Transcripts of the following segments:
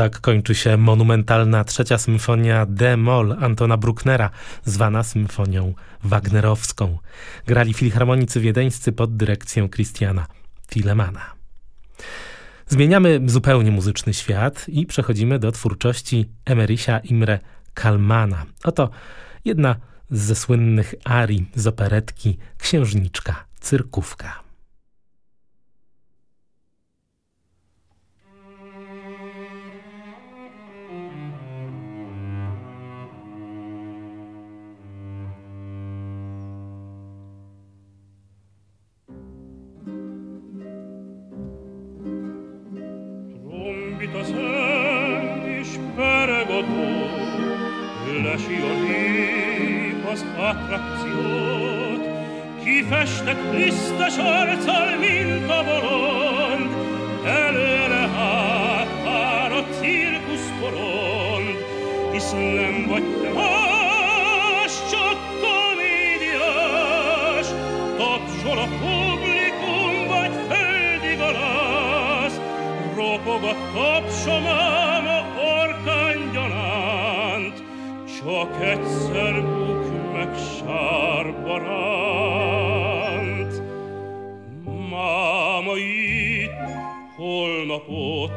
Tak kończy się monumentalna trzecia symfonia D-moll Antona Brucknera, zwana symfonią wagnerowską. Grali filharmonicy wiedeńscy pod dyrekcją Christiana Filemana. Zmieniamy zupełnie muzyczny świat i przechodzimy do twórczości Emerysia Imre Kalmana. Oto jedna ze słynnych arii z operetki Księżniczka Cyrkówka. Lesi Olympos attrakciót, ki festek lisztes arccal, mint a bolond, előre hát már a cirkusz porond, hisz nem vagy te más, csak komédiás, tapsol a publikum, vagy földi galász, ropog a tapsomám csak egyszer buk meg sárba ránt. Máma itt, holnap ott,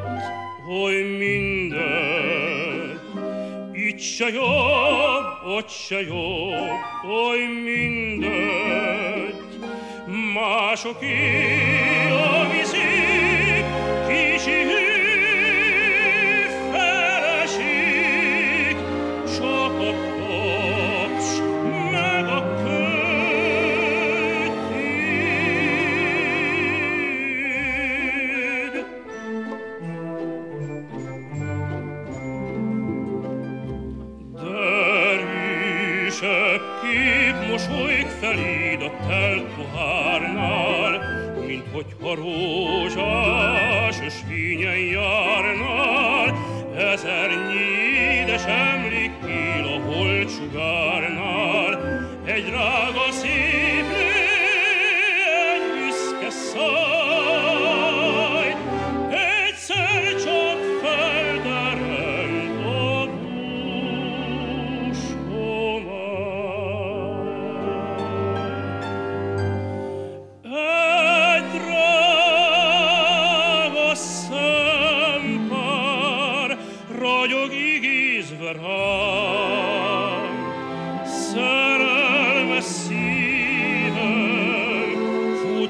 hogy mindegy, itt se jobb, ott se jobb, oly mindegy. Másoké a vizék, Lord.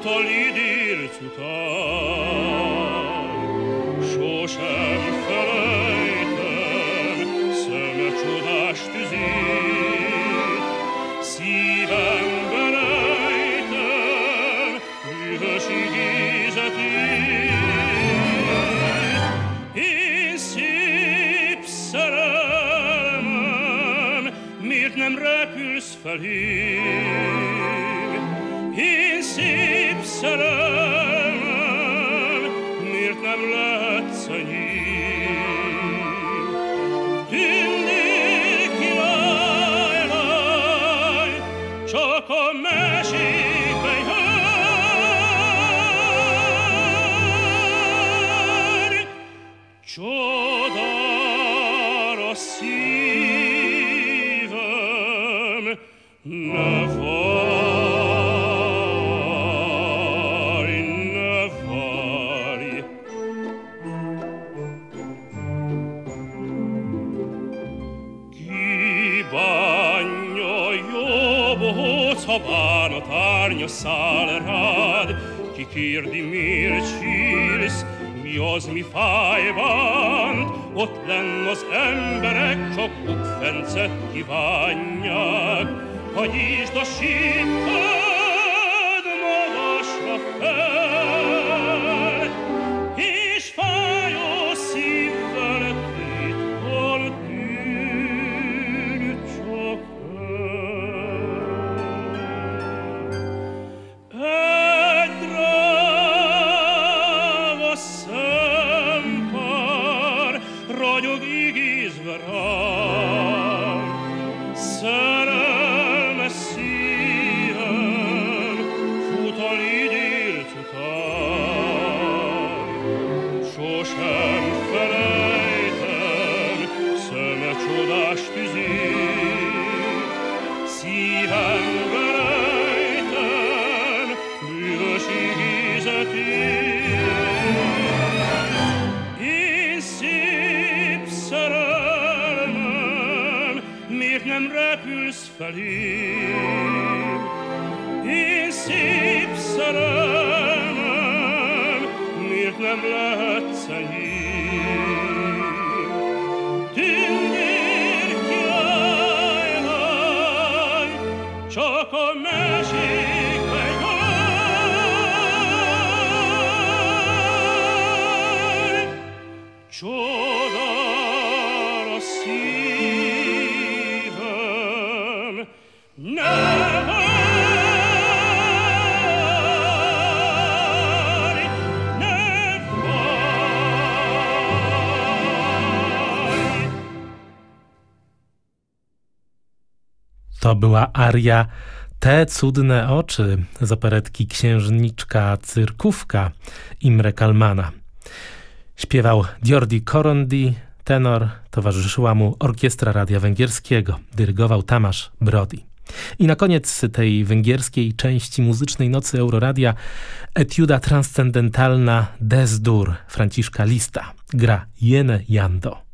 tutto lì dir To była aria Te cudne oczy z operetki Księżniczka Cyrkówka Imre Kalmana. Śpiewał Diordi Korondi, tenor, towarzyszyła mu Orkiestra Radia Węgierskiego, dyrygował Tamasz Brody. I na koniec tej węgierskiej części muzycznej Nocy Euroradia etiuda transcendentalna Des Dur Franciszka Lista gra Jene Jando.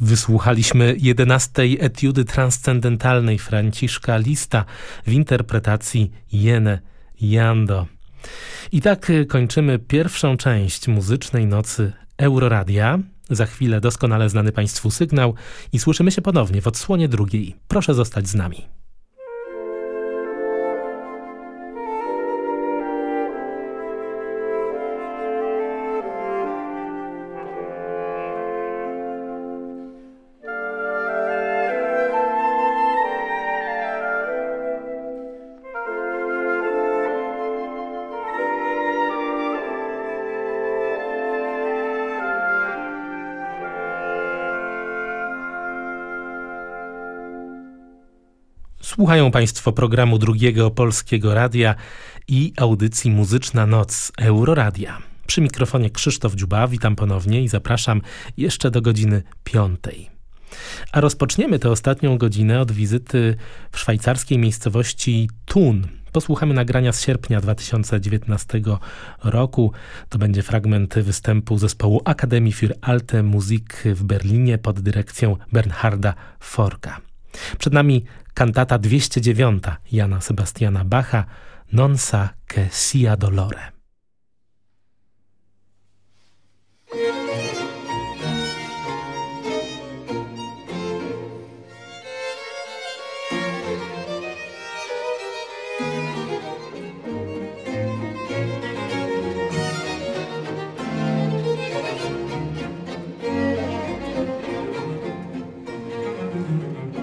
Wysłuchaliśmy jedenastej etiudy transcendentalnej Franciszka Lista w interpretacji Jene Jando. I tak kończymy pierwszą część muzycznej nocy Euroradia. Za chwilę doskonale znany Państwu sygnał i słyszymy się ponownie w odsłonie drugiej. Proszę zostać z nami. Słuchają Państwo programu drugiego Polskiego Radia i audycji Muzyczna Noc Euroradia. Przy mikrofonie Krzysztof Dziuba, witam ponownie i zapraszam jeszcze do godziny piątej. A rozpoczniemy tę ostatnią godzinę od wizyty w szwajcarskiej miejscowości Thun. Posłuchamy nagrania z sierpnia 2019 roku. To będzie fragment występu zespołu Akademii für Alte Musik w Berlinie pod dyrekcją Bernharda Forka. Przed nami kantata 209 Jana Sebastiana Bacha Non sa che sia dolore.